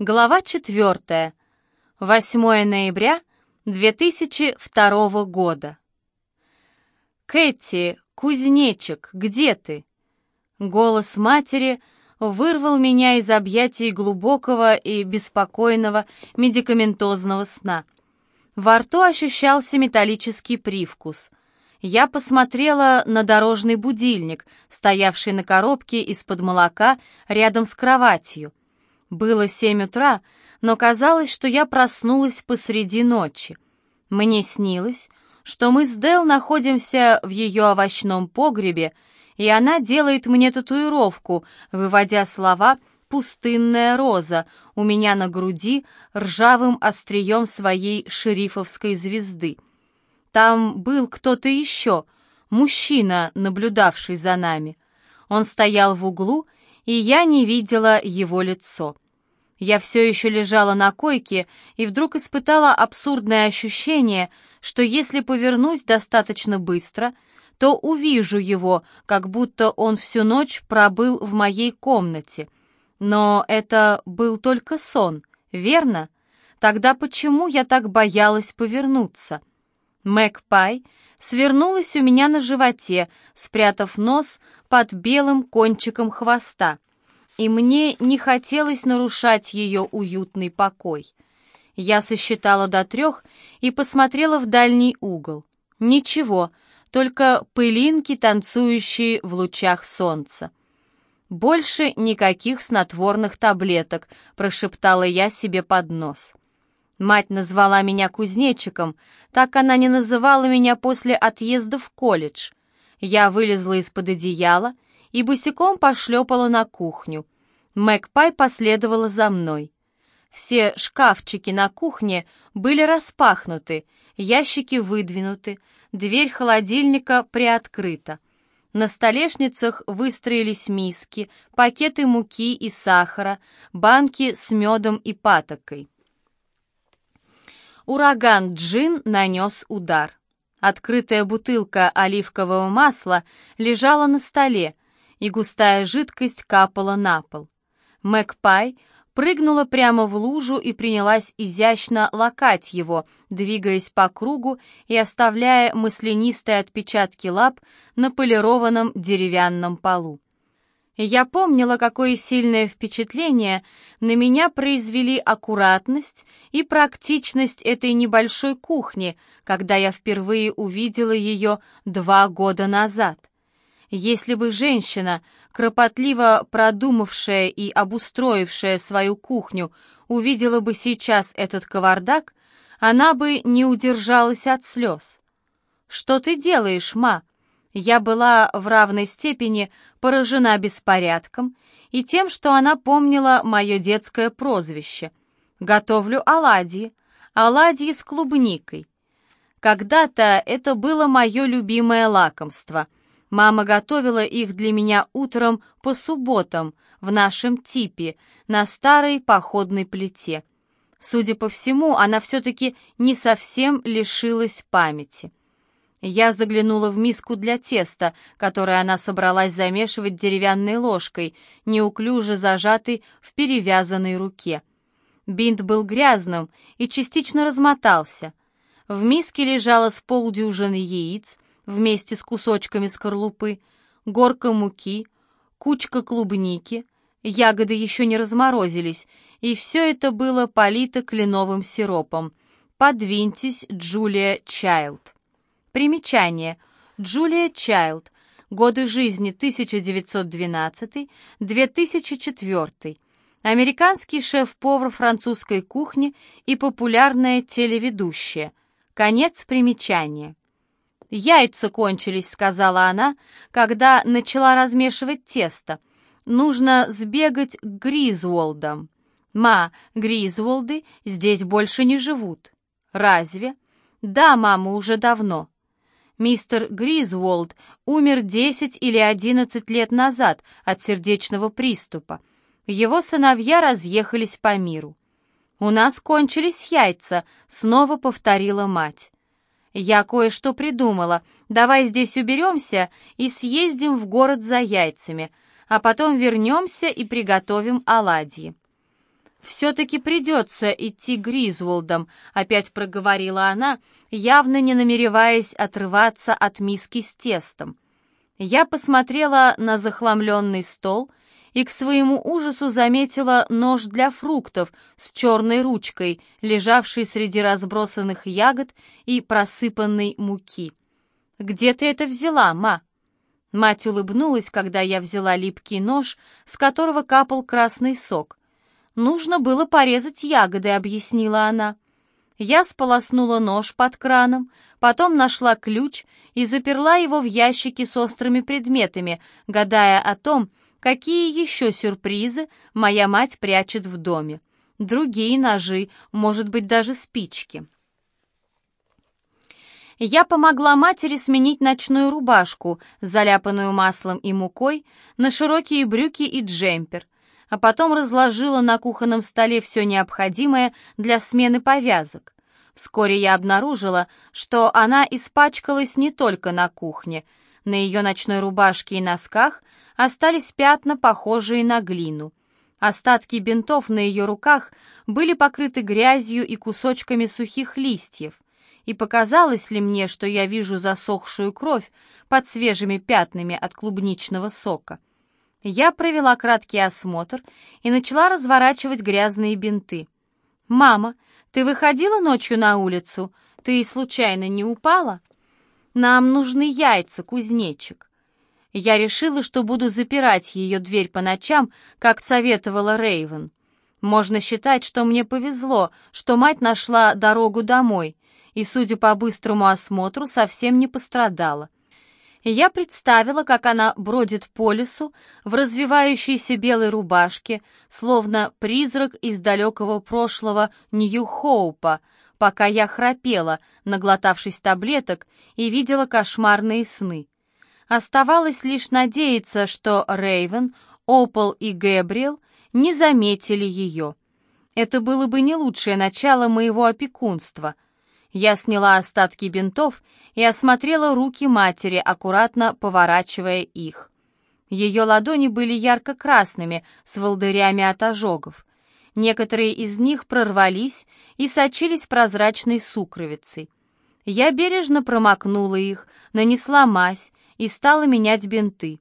Глава 4. 8 ноября 2002 года. «Кэти, кузнечик, где ты?» Голос матери вырвал меня из объятий глубокого и беспокойного медикаментозного сна. Во рту ощущался металлический привкус. Я посмотрела на дорожный будильник, стоявший на коробке из-под молока рядом с кроватью — было семь утра, но казалось, что я проснулась посреди ночи. Мне снилось, что мы с Дел находимся в ее овощном погребе, и она делает мне татуировку, выводя слова «пустынная роза» у меня на груди ржавым острием своей шерифовской звезды. Там был кто-то еще, мужчина, наблюдавший за нами. Он стоял в углу и я не видела его лицо. Я все еще лежала на койке и вдруг испытала абсурдное ощущение, что если повернусь достаточно быстро, то увижу его, как будто он всю ночь пробыл в моей комнате. Но это был только сон, верно? Тогда почему я так боялась повернуться? Мэг Пай свернулась у меня на животе, спрятав нос под белым кончиком хвоста, и мне не хотелось нарушать ее уютный покой. Я сосчитала до трех и посмотрела в дальний угол. Ничего, только пылинки, танцующие в лучах солнца. «Больше никаких снотворных таблеток», — прошептала я себе под нос. Мать назвала меня кузнечиком, так она не называла меня после отъезда в колледж. Я вылезла из-под одеяла и босиком пошлепала на кухню. Мэгпай последовала за мной. Все шкафчики на кухне были распахнуты, ящики выдвинуты, дверь холодильника приоткрыта. На столешницах выстроились миски, пакеты муки и сахара, банки с медом и патокой. Ураган Джин нанес удар. Открытая бутылка оливкового масла лежала на столе, и густая жидкость капала на пол. Мэгпай прыгнула прямо в лужу и принялась изящно лакать его, двигаясь по кругу и оставляя маслянистые отпечатки лап на полированном деревянном полу. Я помнила, какое сильное впечатление на меня произвели аккуратность и практичность этой небольшой кухни, когда я впервые увидела ее два года назад. Если бы женщина, кропотливо продумавшая и обустроившая свою кухню, увидела бы сейчас этот кавардак, она бы не удержалась от слез. «Что ты делаешь, ма?» Я была в равной степени поражена беспорядком и тем, что она помнила мое детское прозвище. Готовлю оладьи, оладьи с клубникой. Когда-то это было мое любимое лакомство. Мама готовила их для меня утром по субботам в нашем типе на старой походной плите. Судя по всему, она все-таки не совсем лишилась памяти. Я заглянула в миску для теста, которое она собралась замешивать деревянной ложкой, неуклюже зажатой в перевязанной руке. Бинт был грязным и частично размотался. В миске лежало с полдюжины яиц вместе с кусочками скорлупы, горка муки, кучка клубники, ягоды еще не разморозились, и все это было полито кленовым сиропом. Подвиньтесь, Джулия Чайлд. Примечание. Джулия Чайлд. Годы жизни 1912-2004. Американский шеф-повар французской кухни и популярная телеведущая. Конец примечания. «Яйца кончились», — сказала она, когда начала размешивать тесто. «Нужно сбегать к Гризволдам». «Ма, Гризволды здесь больше не живут». «Разве?» «Да, мама, уже давно». Мистер Гризволд умер 10 или 11 лет назад от сердечного приступа. Его сыновья разъехались по миру. «У нас кончились яйца», — снова повторила мать. «Я кое-что придумала. Давай здесь уберемся и съездим в город за яйцами, а потом вернемся и приготовим оладьи». «Все-таки придется идти Гризволдом», — опять проговорила она, явно не намереваясь отрываться от миски с тестом. Я посмотрела на захламленный стол и к своему ужасу заметила нож для фруктов с черной ручкой, лежавший среди разбросанных ягод и просыпанной муки. «Где ты это взяла, ма?» Мать улыбнулась, когда я взяла липкий нож, с которого капал красный сок — «Нужно было порезать ягоды», — объяснила она. Я сполоснула нож под краном, потом нашла ключ и заперла его в ящике с острыми предметами, гадая о том, какие еще сюрпризы моя мать прячет в доме. Другие ножи, может быть, даже спички. Я помогла матери сменить ночную рубашку, заляпанную маслом и мукой, на широкие брюки и джемпер, а потом разложила на кухонном столе все необходимое для смены повязок. Вскоре я обнаружила, что она испачкалась не только на кухне. На ее ночной рубашке и носках остались пятна, похожие на глину. Остатки бинтов на ее руках были покрыты грязью и кусочками сухих листьев. И показалось ли мне, что я вижу засохшую кровь под свежими пятнами от клубничного сока? Я провела краткий осмотр и начала разворачивать грязные бинты. «Мама, ты выходила ночью на улицу? Ты случайно не упала?» «Нам нужны яйца, кузнечик». Я решила, что буду запирать ее дверь по ночам, как советовала Рейвен. Можно считать, что мне повезло, что мать нашла дорогу домой, и, судя по быстрому осмотру, совсем не пострадала я представила, как она бродит по лесу в развивающейся белой рубашке, словно призрак из далекого прошлого Нью-Хоупа, пока я храпела, наглотавшись таблеток, и видела кошмарные сны. Оставалось лишь надеяться, что Рейвен, Опол и Гэбриэл не заметили ее. Это было бы не лучшее начало моего опекунства — я сняла остатки бинтов и осмотрела руки матери, аккуратно поворачивая их. Ее ладони были ярко-красными, с волдырями от ожогов. Некоторые из них прорвались и сочились прозрачной сукровицей. Я бережно промокнула их, нанесла мазь и стала менять бинты.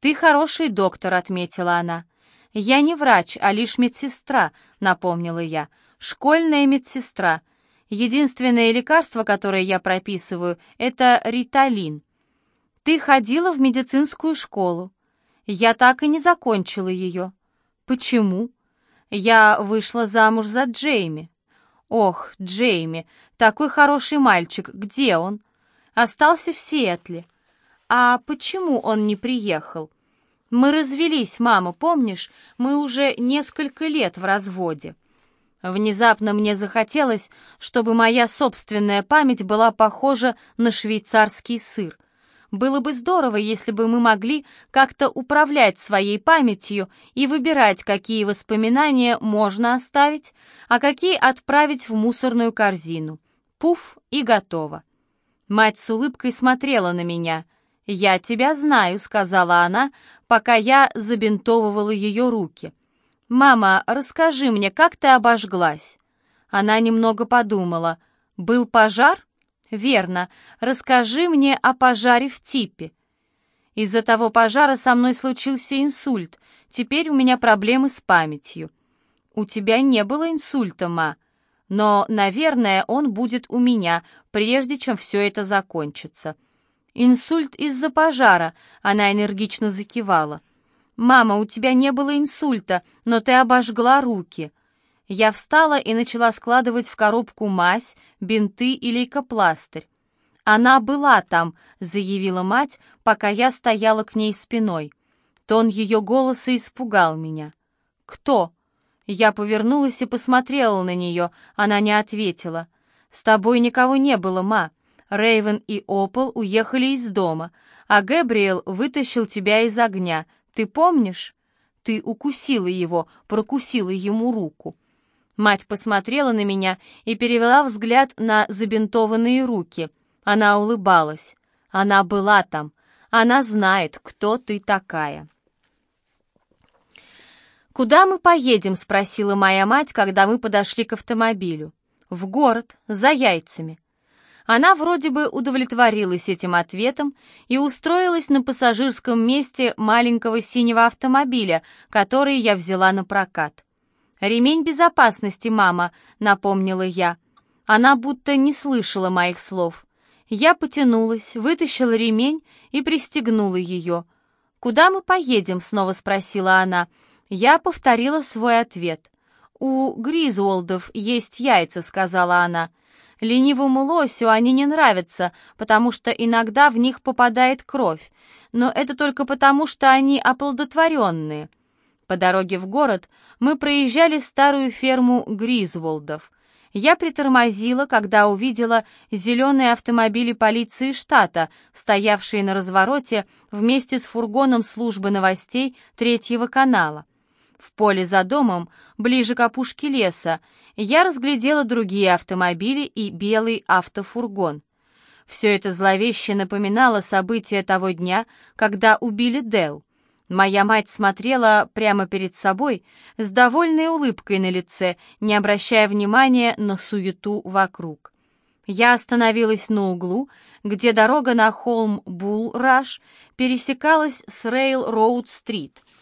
«Ты хороший доктор», — отметила она. «Я не врач, а лишь медсестра», — напомнила я. «Школьная медсестра. Единственное лекарство, которое я прописываю, это риталин. Ты ходила в медицинскую школу. Я так и не закончила ее. Почему? Я вышла замуж за Джейми. Ох, Джейми, такой хороший мальчик, где он? Остался в Сиэтле. А почему он не приехал? Мы развелись, мама, помнишь? Мы уже несколько лет в разводе. Внезапно мне захотелось, чтобы моя собственная память была похожа на швейцарский сыр. Было бы здорово, если бы мы могли как-то управлять своей памятью и выбирать, какие воспоминания можно оставить, а какие отправить в мусорную корзину. Пуф, и готово. Мать с улыбкой смотрела на меня. «Я тебя знаю», — сказала она, пока я забинтовывала ее руки. «Мама, расскажи мне, как ты обожглась?» Она немного подумала. «Был пожар?» «Верно. Расскажи мне о пожаре в типе». «Из-за того пожара со мной случился инсульт. Теперь у меня проблемы с памятью». «У тебя не было инсульта, ма. Но, наверное, он будет у меня, прежде чем все это закончится». «Инсульт из-за пожара», — она энергично закивала. «Мама, у тебя не было инсульта, но ты обожгла руки». Я встала и начала складывать в коробку мазь, бинты и лейкопластырь. «Она была там», — заявила мать, пока я стояла к ней спиной. Тон ее голоса испугал меня. «Кто?» Я повернулась и посмотрела на нее, она не ответила. «С тобой никого не было, ма. Рейвен и Опол уехали из дома, а Гэбриэл вытащил тебя из огня. Ты помнишь? Ты укусила его, прокусила ему руку. Мать посмотрела на меня и перевела взгляд на забинтованные руки. Она улыбалась. Она была там. Она знает, кто ты такая. «Куда мы поедем?» — спросила моя мать, когда мы подошли к автомобилю. «В город, за яйцами». Она вроде бы удовлетворилась этим ответом и устроилась на пассажирском месте маленького синего автомобиля, который я взяла на прокат. «Ремень безопасности, мама», — напомнила я. Она будто не слышала моих слов. Я потянулась, вытащила ремень и пристегнула ее. «Куда мы поедем?» — снова спросила она. Я повторила свой ответ. «У Гризволдов есть яйца», — сказала она. «Ленивому лосю они не нравятся, потому что иногда в них попадает кровь, но это только потому, что они оплодотворенные». По дороге в город мы проезжали старую ферму Гризволдов. Я притормозила, когда увидела зеленые автомобили полиции штата, стоявшие на развороте вместе с фургоном службы новостей третьего канала. В поле за домом, ближе к опушке леса, я разглядела другие автомобили и белый автофургон. Все это зловеще напоминало события того дня, когда убили Дел. Моя мать смотрела прямо перед собой с довольной улыбкой на лице, не обращая внимания на суету вокруг. Я остановилась на углу, где дорога на холм Булл-Раш пересекалась с Рейл-Роуд-Стрит —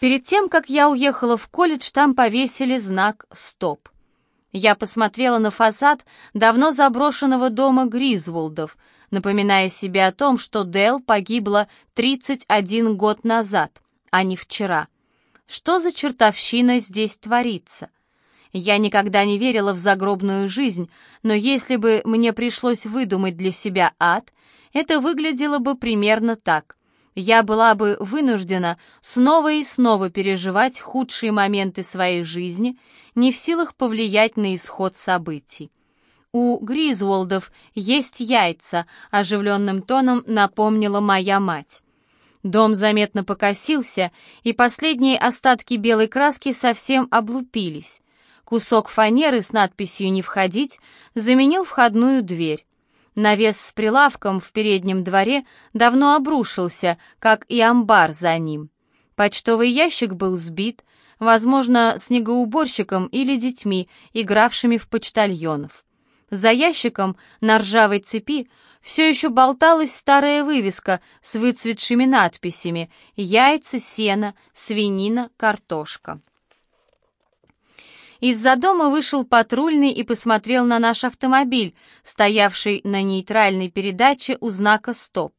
Перед тем, как я уехала в колледж, там повесили знак «Стоп». Я посмотрела на фасад давно заброшенного дома Гризволдов, напоминая себе о том, что Дэл погибла 31 год назад, а не вчера. Что за чертовщина здесь творится? Я никогда не верила в загробную жизнь, но если бы мне пришлось выдумать для себя ад, это выглядело бы примерно так я была бы вынуждена снова и снова переживать худшие моменты своей жизни, не в силах повлиять на исход событий. «У Гризволдов есть яйца», — оживленным тоном напомнила моя мать. Дом заметно покосился, и последние остатки белой краски совсем облупились. Кусок фанеры с надписью «Не входить» заменил входную дверь. Навес с прилавком в переднем дворе давно обрушился, как и амбар за ним. Почтовый ящик был сбит, возможно, снегоуборщиком или детьми, игравшими в почтальонов. За ящиком на ржавой цепи все еще болталась старая вывеска с выцветшими надписями «Яйца, сено, свинина, картошка». Из-за дома вышел патрульный и посмотрел на наш автомобиль, стоявший на нейтральной передаче у знака «Стоп».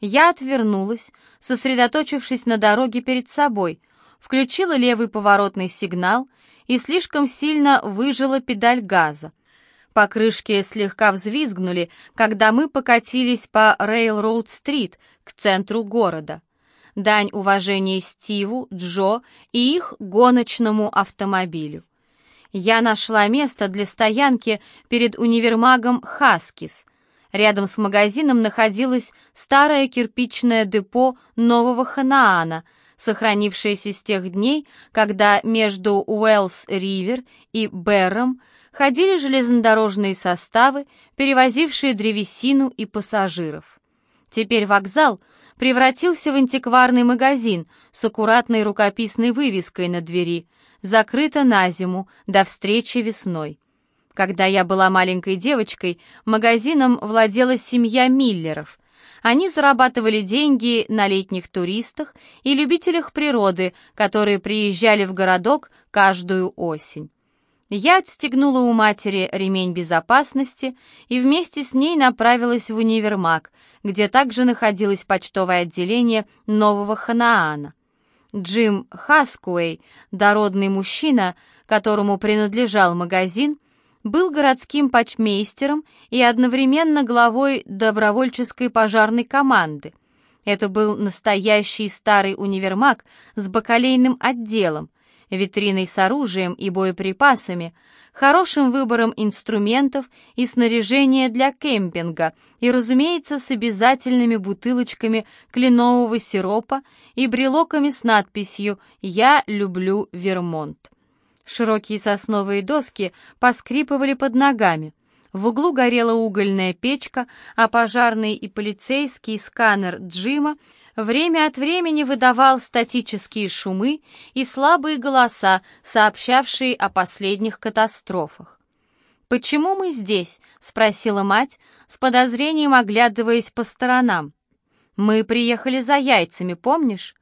Я отвернулась, сосредоточившись на дороге перед собой, включила левый поворотный сигнал и слишком сильно выжила педаль газа. Покрышки слегка взвизгнули, когда мы покатились по Рейлроуд-стрит к центру города. Дань уважения Стиву, Джо и их гоночному автомобилю я нашла место для стоянки перед универмагом «Хаскис». Рядом с магазином находилось старое кирпичное депо Нового Ханаана, сохранившееся с тех дней, когда между Уэллс-Ривер и Берром ходили железнодорожные составы, перевозившие древесину и пассажиров. Теперь вокзал превратился в антикварный магазин с аккуратной рукописной вывеской на двери – закрыто на зиму, до встречи весной. Когда я была маленькой девочкой, магазином владела семья Миллеров. Они зарабатывали деньги на летних туристах и любителях природы, которые приезжали в городок каждую осень. Я отстегнула у матери ремень безопасности и вместе с ней направилась в универмаг, где также находилось почтовое отделение Нового Ханаана. Джим Хаскуэй, дородный мужчина, которому принадлежал магазин, был городским почмейстером и одновременно главой добровольческой пожарной команды. Это был настоящий старый универмаг с бакалейным отделом, витриной с оружием и боеприпасами, хорошим выбором инструментов и снаряжения для кемпинга и, разумеется, с обязательными бутылочками кленового сиропа и брелоками с надписью «Я люблю Вермонт». Широкие сосновые доски поскрипывали под ногами. В углу горела угольная печка, а пожарный и полицейский сканер Джима время от времени выдавал статические шумы и слабые голоса, сообщавшие о последних катастрофах. «Почему мы здесь?» — спросила мать, с подозрением оглядываясь по сторонам. «Мы приехали за яйцами, помнишь?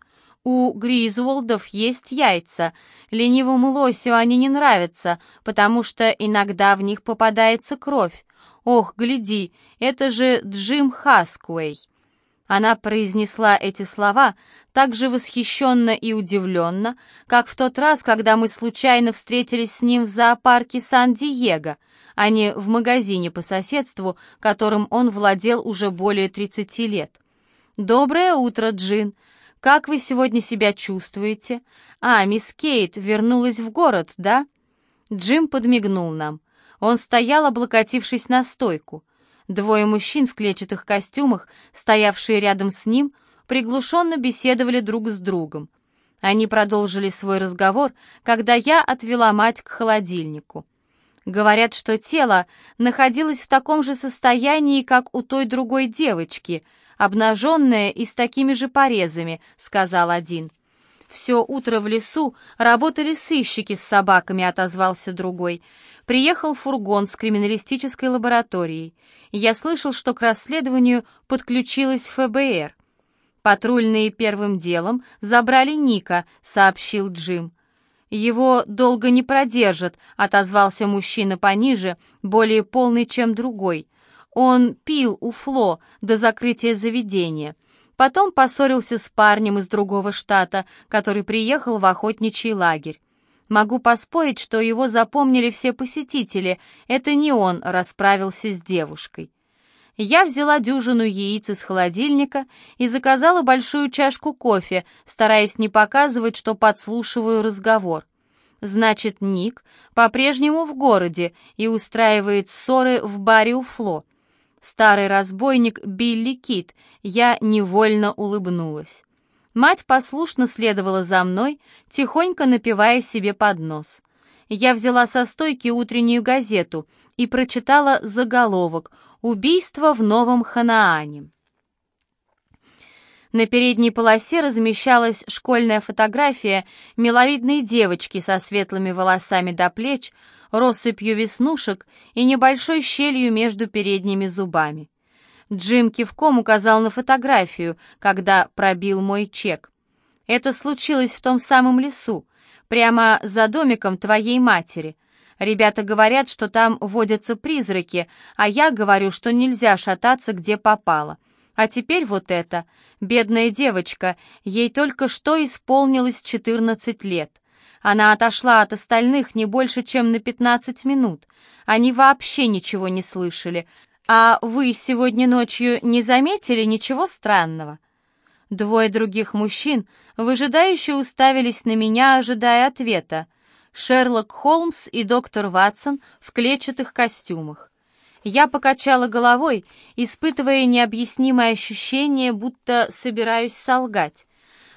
У Гризволдов есть яйца. Ленивому лосю они не нравятся, потому что иногда в них попадается кровь. Ох, гляди, это же Джим Хаскуэй!» Она произнесла эти слова так же восхищенно и удивленно, как в тот раз, когда мы случайно встретились с ним в зоопарке Сан-Диего, а не в магазине по соседству, которым он владел уже более 30 лет. «Доброе утро, Джин. Как вы сегодня себя чувствуете? А, мисс Кейт вернулась в город, да?» Джим подмигнул нам. Он стоял, облокотившись на стойку. Двое мужчин в клетчатых костюмах, стоявшие рядом с ним, приглушенно беседовали друг с другом. Они продолжили свой разговор, когда я отвела мать к холодильнику. Говорят, что тело находилось в таком же состоянии, как у той другой девочки, обнаженное и с такими же порезами, сказал один. «Все утро в лесу работали сыщики с собаками», — отозвался другой. «Приехал фургон с криминалистической лабораторией. Я слышал, что к расследованию подключилась ФБР». «Патрульные первым делом забрали Ника», — сообщил Джим. «Его долго не продержат», — отозвался мужчина пониже, более полный, чем другой. «Он пил у Фло до закрытия заведения». Потом поссорился с парнем из другого штата, который приехал в охотничий лагерь. Могу поспорить, что его запомнили все посетители. Это не он расправился с девушкой. Я взяла дюжину яиц из холодильника и заказала большую чашку кофе, стараясь не показывать, что подслушиваю разговор. Значит, Ник по-прежнему в городе и устраивает ссоры в баре у Фло. Старый разбойник Билли Кит, я невольно улыбнулась. Мать послушно следовала за мной, тихонько напивая себе под нос. Я взяла со стойки утреннюю газету и прочитала заголовок «Убийство в Новом Ханаане». На передней полосе размещалась школьная фотография миловидной девочки со светлыми волосами до плеч, россыпью веснушек и небольшой щелью между передними зубами. Джим кивком указал на фотографию, когда пробил мой чек. Это случилось в том самом лесу, прямо за домиком твоей матери. Ребята говорят, что там водятся призраки, а я говорю, что нельзя шататься, где попало. А теперь вот это. Бедная девочка, ей только что исполнилось 14 лет. Она отошла от остальных не больше, чем на 15 минут. Они вообще ничего не слышали. А вы сегодня ночью не заметили ничего странного? Двое других мужчин выжидающе уставились на меня, ожидая ответа. Шерлок Холмс и доктор Ватсон в клетчатых костюмах. Я покачала головой, испытывая необъяснимое ощущение, будто собираюсь солгать.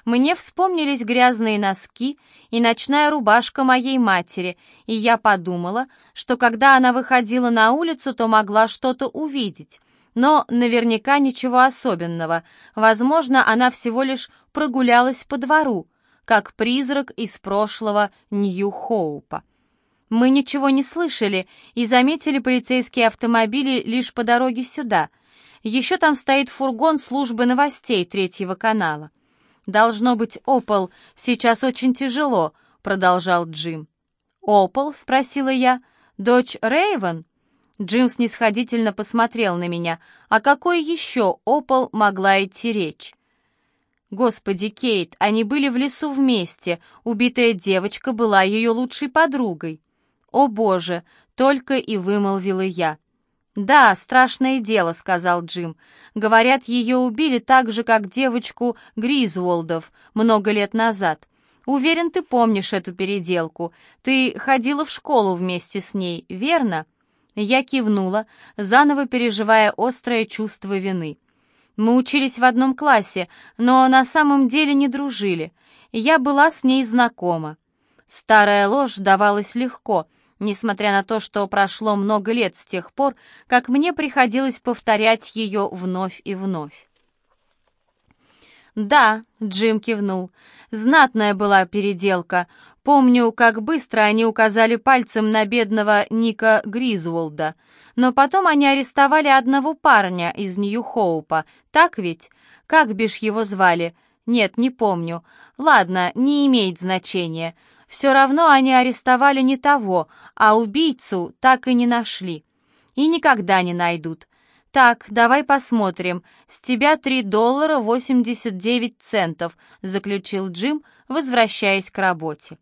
Мне вспомнились грязные носки и ночная рубашка моей матери, и я подумала, что когда она выходила на улицу, то могла что-то увидеть. Но наверняка ничего особенного. Возможно, она всего лишь прогулялась по двору, как призрак из прошлого Нью-Хоупа. Мы ничего не слышали и заметили полицейские автомобили лишь по дороге сюда. Еще там стоит фургон службы новостей третьего канала. «Должно быть, Опол, сейчас очень тяжело», — продолжал Джим. «Опол?» — спросила я. «Дочь Рейвен?» Джим снисходительно посмотрел на меня. «О какой еще Опол могла идти речь?» «Господи, Кейт, они были в лесу вместе. Убитая девочка была ее лучшей подругой». «О боже!» — только и вымолвила я. «Да, страшное дело», — сказал Джим. «Говорят, ее убили так же, как девочку Гризволдов много лет назад. Уверен, ты помнишь эту переделку. Ты ходила в школу вместе с ней, верно?» Я кивнула, заново переживая острое чувство вины. Мы учились в одном классе, но на самом деле не дружили. Я была с ней знакома. Старая ложь давалась легко — несмотря на то, что прошло много лет с тех пор, как мне приходилось повторять ее вновь и вновь. «Да», — Джим кивнул, — «знатная была переделка. Помню, как быстро они указали пальцем на бедного Ника Гризволда. Но потом они арестовали одного парня из Нью-Хоупа, так ведь? Как бишь его звали? Нет, не помню. Ладно, не имеет значения. Все равно они арестовали не того, а убийцу так и не нашли. И никогда не найдут. «Так, давай посмотрим. С тебя три доллара восемьдесят девять центов», — заключил Джим, возвращаясь к работе.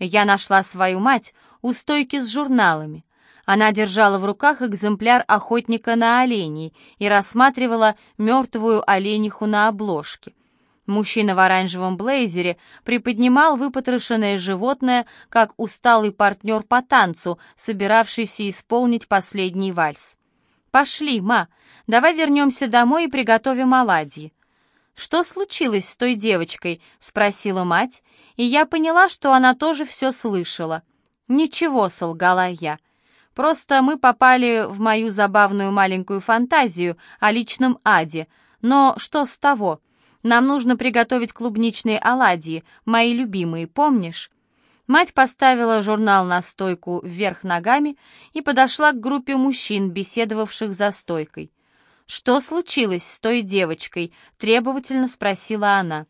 Я нашла свою мать у стойки с журналами. Она держала в руках экземпляр охотника на оленей и рассматривала мертвую олениху на обложке. Мужчина в оранжевом блейзере приподнимал выпотрошенное животное, как усталый партнер по танцу, собиравшийся исполнить последний вальс. «Пошли, ма, давай вернемся домой и приготовим оладьи». «Что случилось с той девочкой?» — спросила мать, и я поняла, что она тоже все слышала. «Ничего», — солгала я. «Просто мы попали в мою забавную маленькую фантазию о личном аде. Но что с того? Нам нужно приготовить клубничные оладьи, мои любимые, помнишь? Мать поставила журнал на стойку вверх ногами и подошла к группе мужчин, беседовавших за стойкой. «Что случилось с той девочкой?» — требовательно спросила она.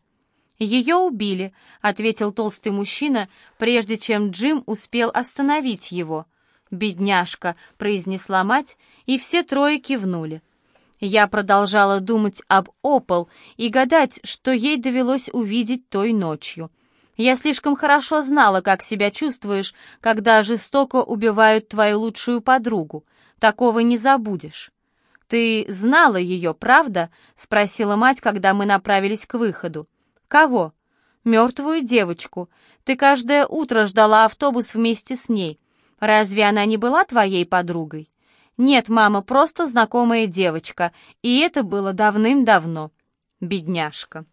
«Ее убили», — ответил толстый мужчина, прежде чем Джим успел остановить его. «Бедняжка», — произнесла мать, и все трое кивнули. Я продолжала думать об Опол и гадать, что ей довелось увидеть той ночью. Я слишком хорошо знала, как себя чувствуешь, когда жестоко убивают твою лучшую подругу. Такого не забудешь. Ты знала ее, правда? спросила мать, когда мы направились к выходу. Кого? Мертвую девочку. Ты каждое утро ждала автобус вместе с ней. Разве она не была твоей подругой? Нет, мама, просто знакомая девочка, и это было давным-давно. Бедняжка.